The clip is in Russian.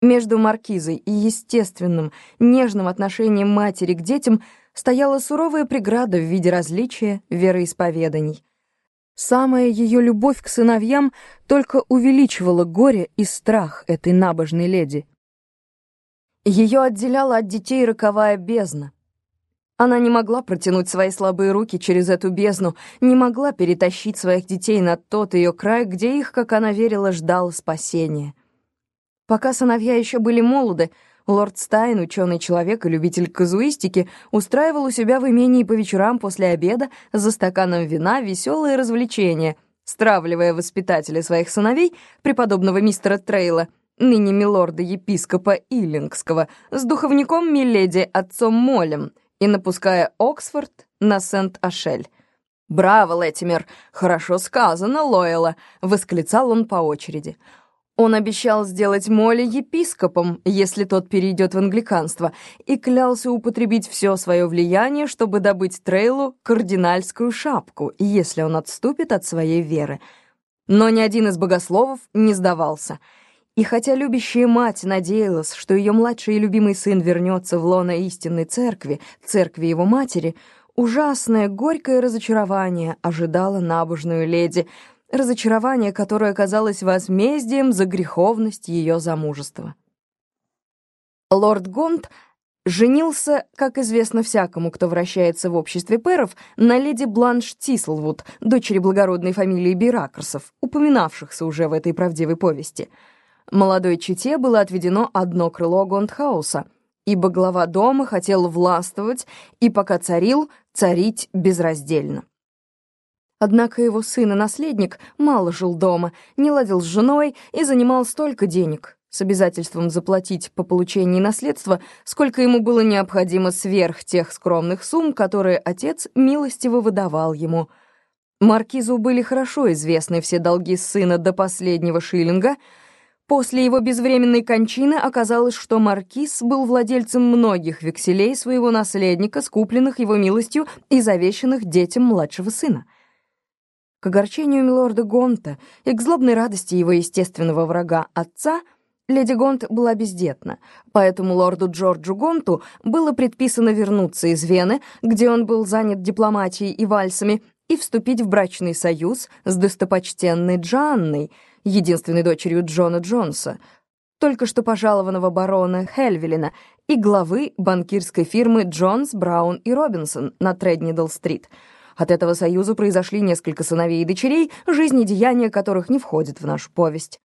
Между маркизой и естественным, нежным отношением матери к детям стояла суровая преграда в виде различия вероисповеданий. Самая ее любовь к сыновьям только увеличивала горе и страх этой набожной леди. Ее отделяла от детей роковая бездна. Она не могла протянуть свои слабые руки через эту бездну, не могла перетащить своих детей на тот ее край, где их, как она верила, ждало спасение. Пока сыновья еще были молоды, лорд Стайн, ученый человек и любитель казуистики, устраивал у себя в имении по вечерам после обеда за стаканом вина веселые развлечения, стравливая воспитателя своих сыновей, преподобного мистера Трейла, ныне милорда-епископа Иллингского, с духовником Миледи отцом Молем и напуская Оксфорд на Сент-Ашель. «Браво, Леттимер! Хорошо сказано, Лойла!» — восклицал он по очереди — он обещал сделать Молли епископом, если тот перейдет в англиканство, и клялся употребить все свое влияние, чтобы добыть Трейлу кардинальскую шапку, если он отступит от своей веры. Но ни один из богословов не сдавался. И хотя любящая мать надеялась, что ее младший и любимый сын вернется в лоно истинной церкви, церкви его матери, ужасное, горькое разочарование ожидало набожную леди — разочарование, которое казалось возмездием за греховность ее замужества. Лорд Гонт женился, как известно всякому, кто вращается в обществе пэров, на леди Бланш Тислвуд, дочери благородной фамилии Биракерсов, упоминавшихся уже в этой правдивой повести. Молодой чете было отведено одно крыло Гонтхауса, ибо глава дома хотел властвовать и, пока царил, царить безраздельно. Однако его сын и наследник мало жил дома, не ладил с женой и занимал столько денег, с обязательством заплатить по получении наследства, сколько ему было необходимо сверх тех скромных сумм, которые отец милостиво выдавал ему. Маркизу были хорошо известны все долги сына до последнего шиллинга. После его безвременной кончины оказалось, что маркиз был владельцем многих векселей своего наследника, скупленных его милостью и завещанных детям младшего сына. К огорчению милорда Гонта и к злобной радости его естественного врага отца леди Гонт была бездетна, поэтому лорду Джорджу Гонту было предписано вернуться из Вены, где он был занят дипломатией и вальсами, и вступить в брачный союз с достопочтенной Джанной, единственной дочерью Джона Джонса, только что пожалованного барона Хельвелина и главы банкирской фирмы Джонс, Браун и Робинсон на Треднидл-стрит — от этого союза произошли несколько сыновей и дочерей, жизни и деяния которых не входят в нашу повесть.